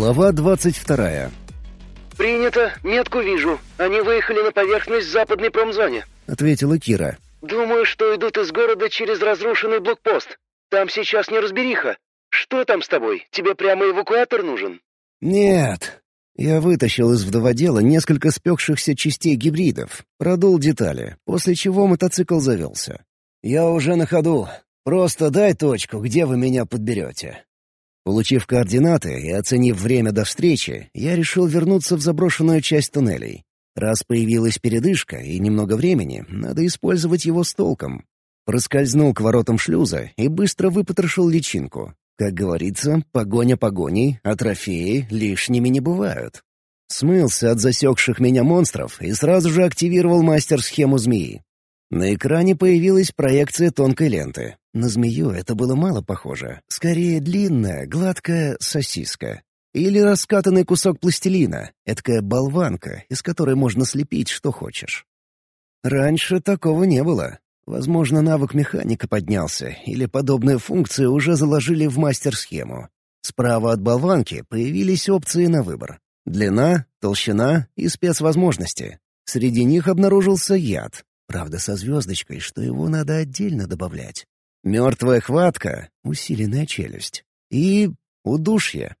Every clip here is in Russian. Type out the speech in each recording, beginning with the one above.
Глава двадцать вторая. «Принято. Метку вижу. Они выехали на поверхность западной промзоне», — ответила Кира. «Думаю, что идут из города через разрушенный блокпост. Там сейчас неразбериха. Что там с тобой? Тебе прямо эвакуатор нужен?» «Нет». Я вытащил из вдоводела несколько спекшихся частей гибридов, продул детали, после чего мотоцикл завелся. «Я уже на ходу. Просто дай точку, где вы меня подберете». Получив координаты и оценив время до встречи, я решил вернуться в заброшенную часть туннелей. Раз появилась передышка и немного времени, надо использовать его с толком. Проскользнул к воротам шлюза и быстро выпотрошил личинку. Как говорится, погоня погоней, а трофеи лишними не бывают. Смылся от засекших меня монстров и сразу же активировал мастер-схему змеи. На экране появилась проекция тонкой ленты. На змею это было мало похоже. Скорее длинная, гладкая сосиска. Или раскатанный кусок пластилина, эткая болванка, из которой можно слепить что хочешь. Раньше такого не было. Возможно, навык механика поднялся, или подобные функции уже заложили в мастер-схему. Справа от болванки появились опции на выбор. Длина, толщина и спецвозможности. Среди них обнаружился яд, Правда, со звездочкой, что его надо отдельно добавлять. Мертвая хватка, усиленная челюсть. И удушье.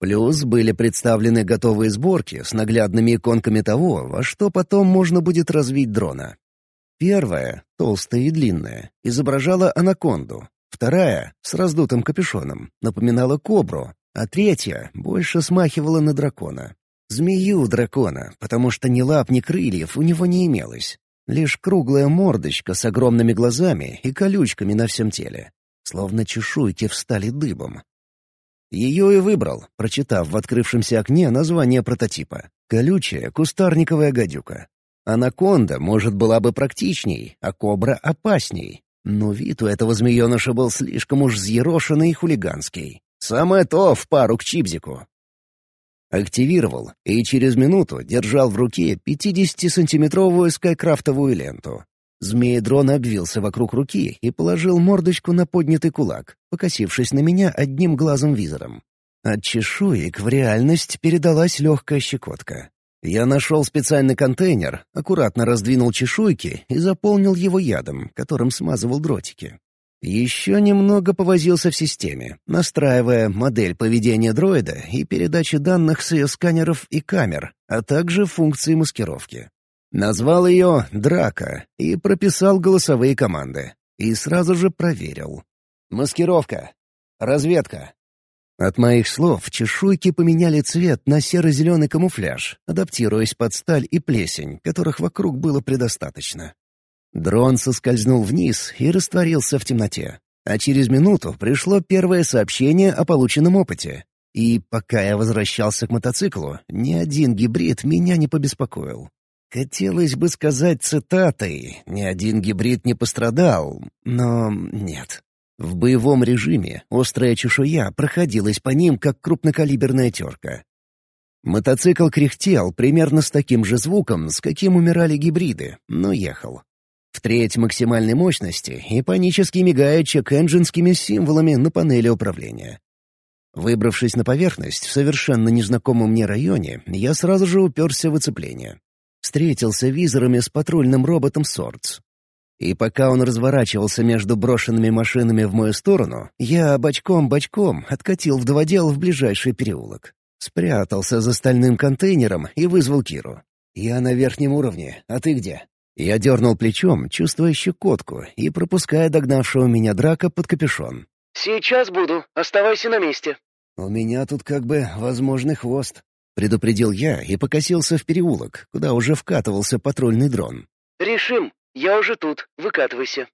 Плюс были представлены готовые сборки с наглядными иконками того, во что потом можно будет развить дрона. Первая, толстая и длинная, изображала анаконду. Вторая, с раздутым капюшоном, напоминала кобру, а третья больше смахивала на дракона. Змею дракона, потому что ни лап, ни крыльев у него не имелось. Лишь круглая мордочка с огромными глазами и колючками на всем теле. Словно чешуйки встали дыбом. Ее и выбрал, прочитав в открывшемся окне название прототипа. Колючая кустарниковая гадюка. Анаконда, может, была бы практичней, а кобра — опасней. Но вид у этого змееныша был слишком уж взъерошенный и хулиганский. Самое то в пару к Чипзику. Активировал и через минуту держал в руке 50-сантиметровую скайкрафтовую ленту. Змеедрон обвился вокруг руки и положил мордочку на поднятый кулак, покосившись на меня одним глазом-визором. От чешуек в реальность передалась легкая щекотка. Я нашел специальный контейнер, аккуратно раздвинул чешуйки и заполнил его ядом, которым смазывал дротики. Еще немного повозился в системе, настраивая модель поведения дроида и передачи данных с ее сканеров и камер, а также функции маскировки. Назвал ее «Драка» и прописал голосовые команды. И сразу же проверил. «Маскировка. Разведка». От моих слов чешуйки поменяли цвет на серо-зеленый камуфляж, адаптируясь под сталь и плесень, которых вокруг было предостаточно. Дрон соскользнул вниз и растворился в темноте. А через минуту пришло первое сообщение о полученном опыте. И пока я возвращался к мотоциклу, ни один гибрид меня не побеспокоил. Хотелось бы сказать цитатой «ни один гибрид не пострадал», но нет. В боевом режиме острая чешуя проходилась по ним, как крупнокалиберная терка. Мотоцикл кряхтел примерно с таким же звуком, с каким умирали гибриды, но ехал в треть максимальной мощности и панически мигая чек-энджинскими символами на панели управления. Выбравшись на поверхность в совершенно незнакомом мне районе, я сразу же уперся в оцепление. Встретился визорами с патрульным роботом Сордс. И пока он разворачивался между брошенными машинами в мою сторону, я бочком-бочком откатил вдоводел в ближайший переулок. Спрятался за стальным контейнером и вызвал Киру. «Я на верхнем уровне, а ты где?» Я дернул плечом, чувствуя щекотку и пропуская догнавшего меня драка под капюшон. «Сейчас буду. Оставайся на месте». «У меня тут как бы возможный хвост», — предупредил я и покосился в переулок, куда уже вкатывался патрульный дрон. «Решим. Я уже тут. Выкатывайся».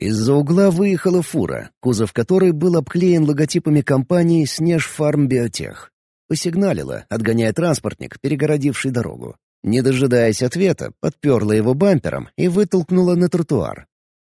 Из-за угла выехала фура, кузов которой был обклеен логотипами компании «Снеж Фарм Биотех». Посигналила, отгоняя транспортник, перегородивший дорогу. Не дожидаясь ответа, подперла его бампером и вытолкнула на тротуар.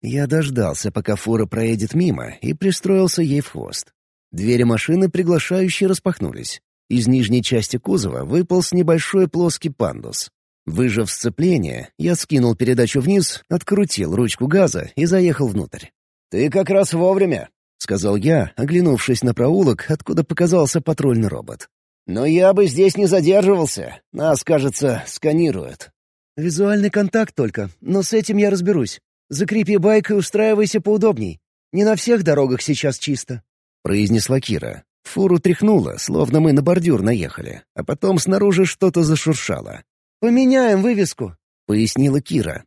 Я дождался, пока фура проедет мимо, и пристроился ей в хвост. Двери машины приглашающе распахнулись. Из нижней части кузова выполз небольшой плоский пандус. Выжав сцепление, я скинул передачу вниз, открутил ручку газа и заехал внутрь. «Ты как раз вовремя», — сказал я, оглянувшись на проулок, откуда показался патрульный робот. Но я бы здесь не задерживался. Нас, кажется, сканируют». «Визуальный контакт только, но с этим я разберусь. Закрепи байк и устраивайся поудобней. Не на всех дорогах сейчас чисто», — произнесла Кира. Фуру тряхнуло, словно мы на бордюр наехали, а потом снаружи что-то зашуршало. «Поменяем вывеску», — пояснила Кира.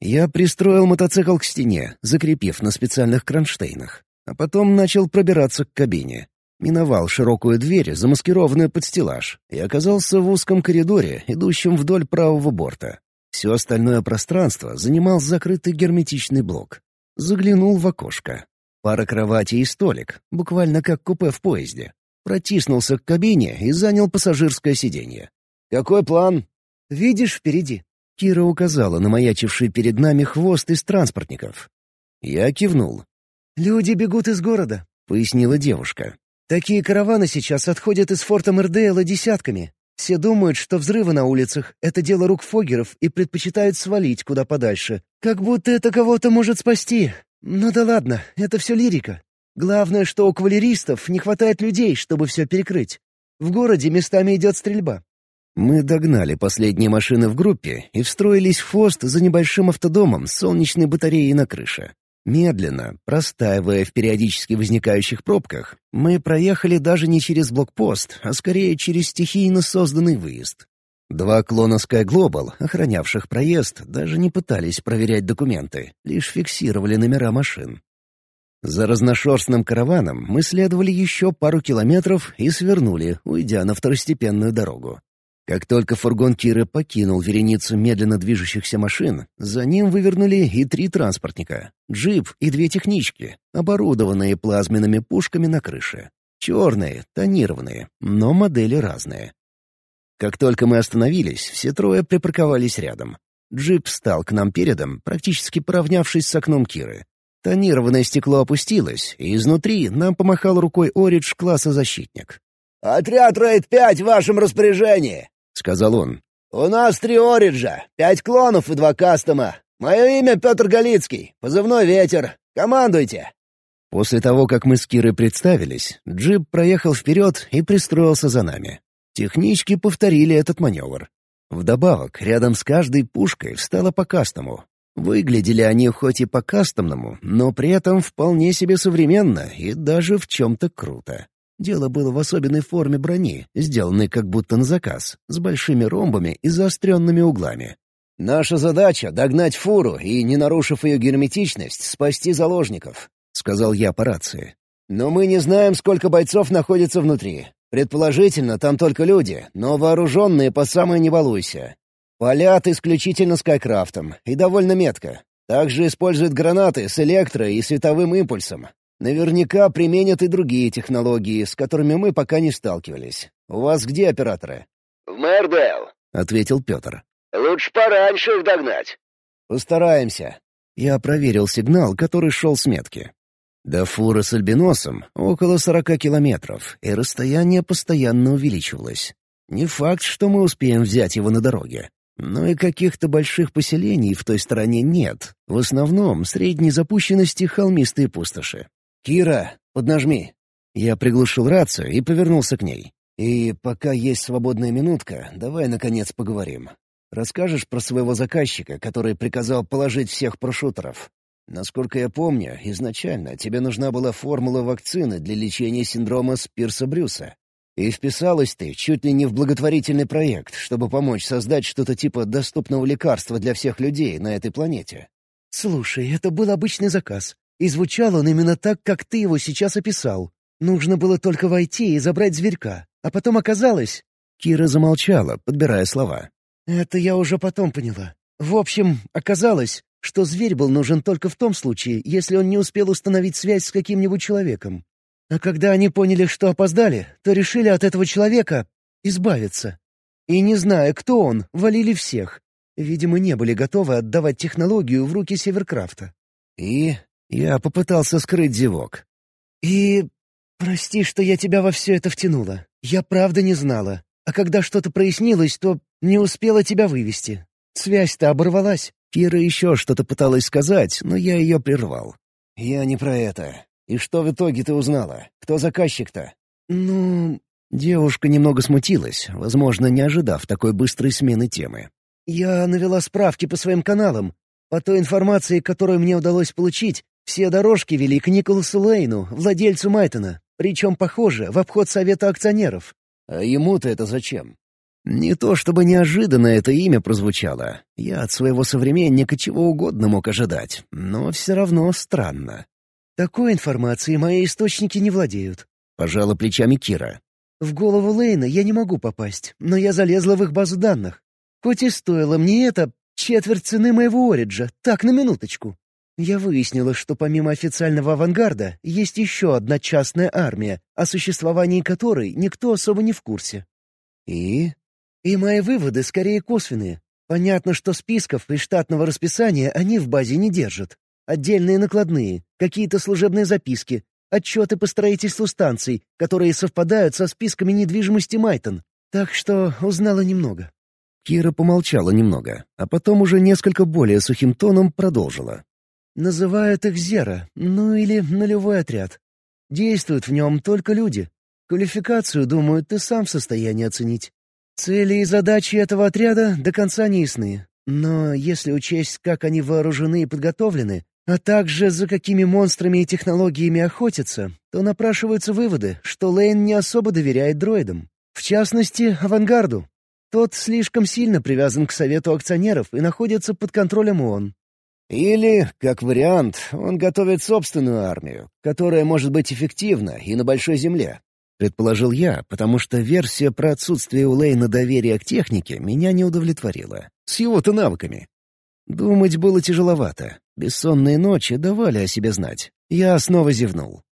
Я пристроил мотоцикл к стене, закрепив на специальных кронштейнах, а потом начал пробираться к кабине. Миновал широкую дверь, замаскированную под стеллаж, и оказался в узком коридоре, идущем вдоль правого борта. Все остальное пространство занимал закрытый герметичный блок. Заглянул в окошко. Пара кроватей и столик, буквально как купе в поезде. Протиснулся к кабине и занял пассажирское сиденье. «Какой план?» «Видишь впереди?» Кира указала на маячивший перед нами хвост из транспортников. Я кивнул. «Люди бегут из города», — пояснила девушка. «Такие караваны сейчас отходят из форта Мердейла десятками. Все думают, что взрывы на улицах — это дело рук фогеров и предпочитают свалить куда подальше. Как будто это кого-то может спасти. Ну да ладно, это все лирика. Главное, что у кавалеристов не хватает людей, чтобы все перекрыть. В городе местами идет стрельба. Мы догнали последние машины в группе и встроились в хвост за небольшим автодомом с солнечной батареей на крыше. Медленно, простаивая в периодически возникающих пробках, мы проехали даже не через блокпост, а скорее через стихийно созданный выезд. Два клона Sky Global, охранявших проезд, даже не пытались проверять документы, лишь фиксировали номера машин. За разношерстным караваном мы следовали еще пару километров и свернули, уйдя на второстепенную дорогу. Как только фургон Киры покинул вереницу медленно движущихся машин, за ним вывернули и три транспортника — джип и две технички, оборудованные плазменными пушками на крыше. Черные, тонированные, но модели разные. Как только мы остановились, все трое припарковались рядом. Джип стал к нам передом, практически поравнявшись с окном Киры. Тонированное стекло опустилось, и изнутри нам помахал рукой Оридж класса «Защитник». «Отряд Рейд-5 в вашем распоряжении!» — сказал он. «У нас три Ориджа, пять клонов и два кастома. Мое имя Петр Галицкий, позывной «Ветер». Командуйте!» После того, как мы с Кирой представились, джип проехал вперед и пристроился за нами. Технички повторили этот маневр. Вдобавок, рядом с каждой пушкой встала по кастому. Выглядели они хоть и по кастомному, но при этом вполне себе современно и даже в чем-то круто. Дело было в особенной форме брони, сделанной как будто на заказ, с большими ромбами и заостренными углами. «Наша задача — догнать фуру и, не нарушив ее герметичность, спасти заложников», — сказал я по рации. «Но мы не знаем, сколько бойцов находится внутри. Предположительно, там только люди, но вооруженные по самое не балуйся. Палят исключительно скайкрафтом и довольно метко. Также используют гранаты с электро- и световым импульсом. Наверняка применят и другие технологии, с которыми мы пока не сталкивались. У вас где операторы?» «В Мэрдейл», — ответил Петр. «Лучше пораньше их догнать». «Постараемся». Я проверил сигнал, который шел с метки. До фуры с альбиносом около сорока километров, и расстояние постоянно увеличивалось. Не факт, что мы успеем взять его на дороге. Но и каких-то больших поселений в той стороне нет. В основном средней запущенности холмистые пустоши. «Кира, поднажми». Я приглушил рацию и повернулся к ней. «И пока есть свободная минутка, давай, наконец, поговорим. Расскажешь про своего заказчика, который приказал положить всех прошутеров? Насколько я помню, изначально тебе нужна была формула вакцины для лечения синдрома Спирса-Брюса. И вписалась ты чуть ли не в благотворительный проект, чтобы помочь создать что-то типа доступного лекарства для всех людей на этой планете. «Слушай, это был обычный заказ. И звучал он именно так, как ты его сейчас описал. Нужно было только войти и забрать зверька. А потом оказалось...» Кира замолчала, подбирая слова. «Это я уже потом поняла. В общем, оказалось, что зверь был нужен только в том случае, если он не успел установить связь с каким-нибудь человеком. А когда они поняли, что опоздали, то решили от этого человека избавиться. И не зная, кто он, валили всех. Видимо, не были готовы отдавать технологию в руки Северкрафта. «И?» Я попытался скрыть зевок. «И... прости, что я тебя во все это втянула. Я правда не знала. А когда что-то прояснилось, то не успела тебя вывести. Связь-то оборвалась». Кира еще что-то пыталась сказать, но я ее прервал. «Я не про это. И что в итоге ты узнала? Кто заказчик-то?» «Ну...» Девушка немного смутилась, возможно, не ожидав такой быстрой смены темы. «Я навела справки по своим каналам. По той информации, которую мне удалось получить, все дорожки вели к Николасу Лейну, владельцу Майтона, причем, похоже, в обход совета акционеров». «А ему-то это зачем?» Не то чтобы неожиданно это имя прозвучало. Я от своего современника чего угодно мог ожидать, но все равно странно. «Такой информацией мои источники не владеют», — пожала плечами Кира. «В голову Лейна я не могу попасть, но я залезла в их базу данных. Хоть и стоило мне это четверть цены моего Ориджа, так на минуточку. Я выяснила, что помимо официального авангарда есть еще одна частная армия, о существовании которой никто особо не в курсе. И? И мои выводы скорее косвенные. Понятно, что списков и штатного расписания они в базе не держат. Отдельные накладные, какие-то служебные записки, отчеты по строительству станций, которые совпадают со списками недвижимости Майтон. Так что узнала немного. Кира помолчала немного, а потом уже несколько более сухим тоном продолжила. «Называют их Зера, ну или нулевой отряд. Действуют в нем только люди. Квалификацию, думаю, ты сам в состоянии оценить. Цели и задачи этого отряда до конца не ясны. Но если учесть, как они вооружены и подготовлены, а также за какими монстрами и технологиями охотятся, то напрашиваются выводы, что Лейн не особо доверяет дроидам. В частности, авангарду. Тот слишком сильно привязан к Совету акционеров и находится под контролем ООН. Или, как вариант, он готовит собственную армию, которая может быть эффективна и на Большой Земле, Предположил я, потому что версия про отсутствие у Лейна доверия к технике меня не удовлетворила. С его-то навыками. Думать было тяжеловато. Бессонные ночи давали о себе знать. Я снова зевнул.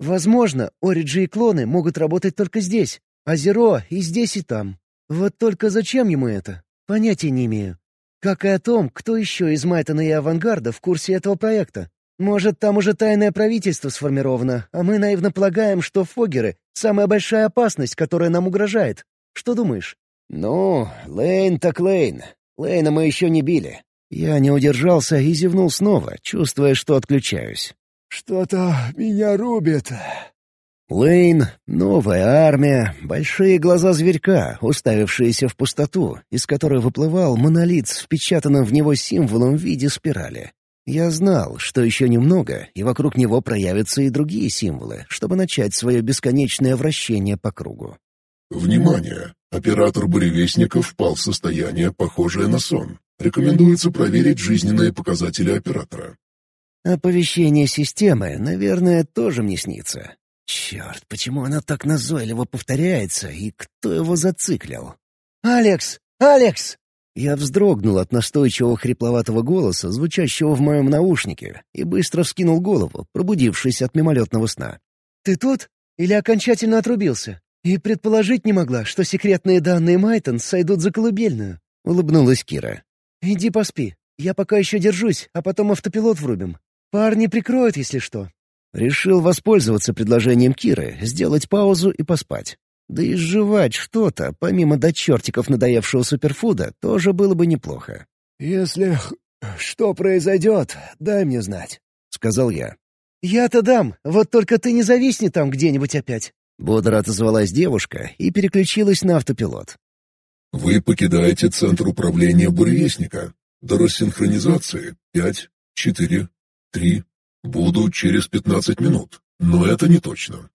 «Возможно, Ориджи и клоны могут работать только здесь, а Зеро и здесь, и там. Вот только зачем ему это? Понятия не имею. Как и о том, кто еще из Майтона и Авангарда в курсе этого проекта. Может, там уже тайное правительство сформировано, а мы наивно полагаем, что Фогеры — самая большая опасность, которая нам угрожает. Что думаешь?» «Ну, Лейн так Лейн. Лейна мы еще не били». Я не удержался и зевнул снова, чувствуя, что отключаюсь. «Что-то меня рубит». Лейн, новая армия, большие глаза зверька, уставившиеся в пустоту, из которой выплывал монолит с впечатанным в него символом в виде спирали. Я знал, что еще немного, и вокруг него проявятся и другие символы, чтобы начать свое бесконечное вращение по кругу. Внимание! Оператор буревестника впал в состояние, похожее на сон. Рекомендуется проверить жизненные показатели оператора. Оповещение системы, наверное, тоже мне снится. Черт, почему она так назойливо повторяется, и кто его зациклил? «Алекс! Алекс!» Я вздрогнул от настойчивого хрипловатого голоса, звучащего в моем наушнике, и быстро вскинул голову, пробудившись от мимолетного сна. «Ты тут? Или окончательно отрубился? И предположить не могла, что секретные данные Майтон сойдут за колыбельную», — улыбнулась Кира. «Иди поспи. Я пока еще держусь, а потом автопилот врубим. Парни прикроют, если что». Решил воспользоваться предложением Киры, сделать паузу и поспать. Да и жевать что-то, помимо до чертиков надоевшего суперфуда, тоже было бы неплохо. «Если что произойдет, дай мне знать», — сказал я. «Я-то дам, вот только ты не зависни там где-нибудь опять». Бодро отозвалась девушка и переключилась на автопилот. «Вы покидаете центр управления буревестника. До рассинхронизации пять, четыре, три. Буду через пятнадцать минут, но это не точно.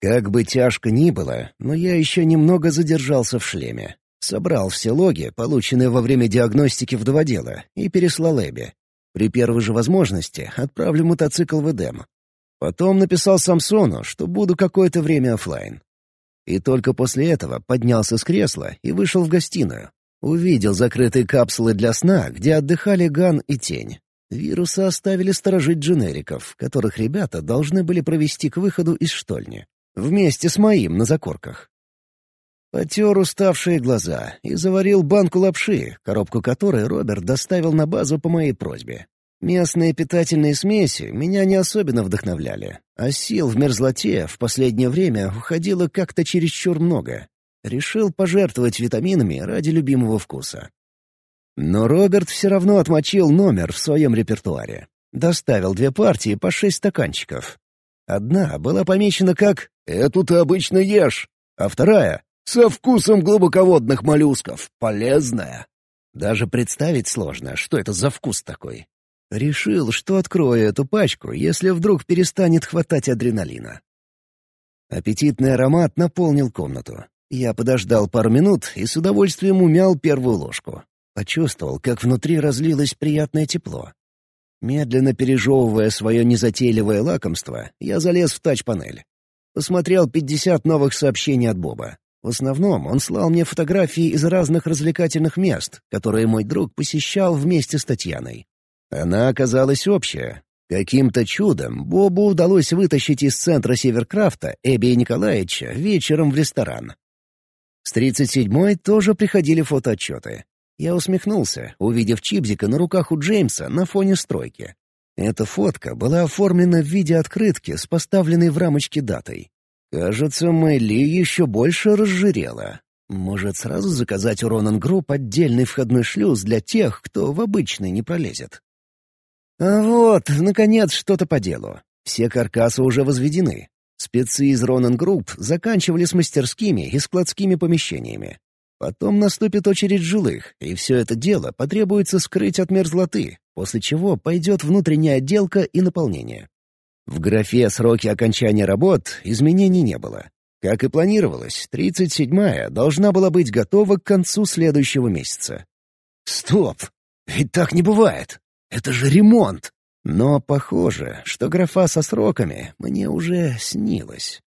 Как бы тяжко ни было, но я еще немного задержался в шлеме. Собрал все логи, полученные во время диагностики вдоводела, и переслал Эбби. При первой же возможности отправлю мотоцикл в Эдем. Потом написал Самсону, что буду какое-то время офлайн. И только после этого поднялся с кресла и вышел в гостиную. Увидел закрытые капсулы для сна, где отдыхали Ган и Тень. Вирусы оставили сторожить дженериков, которых ребята должны были провести к выходу из штольни. Вместе с моим на закорках. Потер уставшие глаза и заварил банку лапши, коробку которой Роберт доставил на базу по моей просьбе. Местные питательные смеси меня не особенно вдохновляли, а сил в мерзлоте в последнее время уходило как-то чересчур много. Решил пожертвовать витаминами ради любимого вкуса. Но Роберт все равно отмочил номер в своем репертуаре. Доставил две партии по шесть стаканчиков. Одна была помечена как «Эту ты обычно ешь», а вторая — со вкусом глубоководных моллюсков, полезная. Даже представить сложно, что это за вкус такой. Решил, что открою эту пачку, если вдруг перестанет хватать адреналина. Аппетитный аромат наполнил комнату. Я подождал пару минут и с удовольствием умял первую ложку. Почувствовал, как внутри разлилось приятное тепло. Медленно пережевывая свое незатейливое лакомство, я залез в тач-панель. Посмотрел 50 новых сообщений от Боба. В основном он слал мне фотографии из разных развлекательных мест, которые мой друг посещал вместе с Татьяной. Она оказалась общая. Каким-то чудом Бобу удалось вытащить из центра Северкрафта Эбби Николаевича вечером в ресторан. С 37-й тоже приходили фотоотчеты. Я усмехнулся, увидев Чипзика на руках у Джеймса на фоне стройки. Эта фотка была оформлена в виде открытки с поставленной в рамочке датой. Кажется, Мэйли еще больше разжирела. Может, сразу заказать у Ронан Групп отдельный входной шлюз для тех, кто в обычный не пролезет? А вот, наконец, что-то по делу. Все каркасы уже возведены. Спецы из Ронан Групп заканчивали с мастерскими и складскими помещениями. Потом наступит очередь жилых, и все это дело потребуется скрыть от мерзлоты, после чего пойдет внутренняя отделка и наполнение. В графе «Сроки окончания работ» изменений не было. Как и планировалось, 37-я должна была быть готова к концу следующего месяца. Стоп! Ведь так не бывает! Это же ремонт! Но похоже, что графа со сроками мне уже снилась.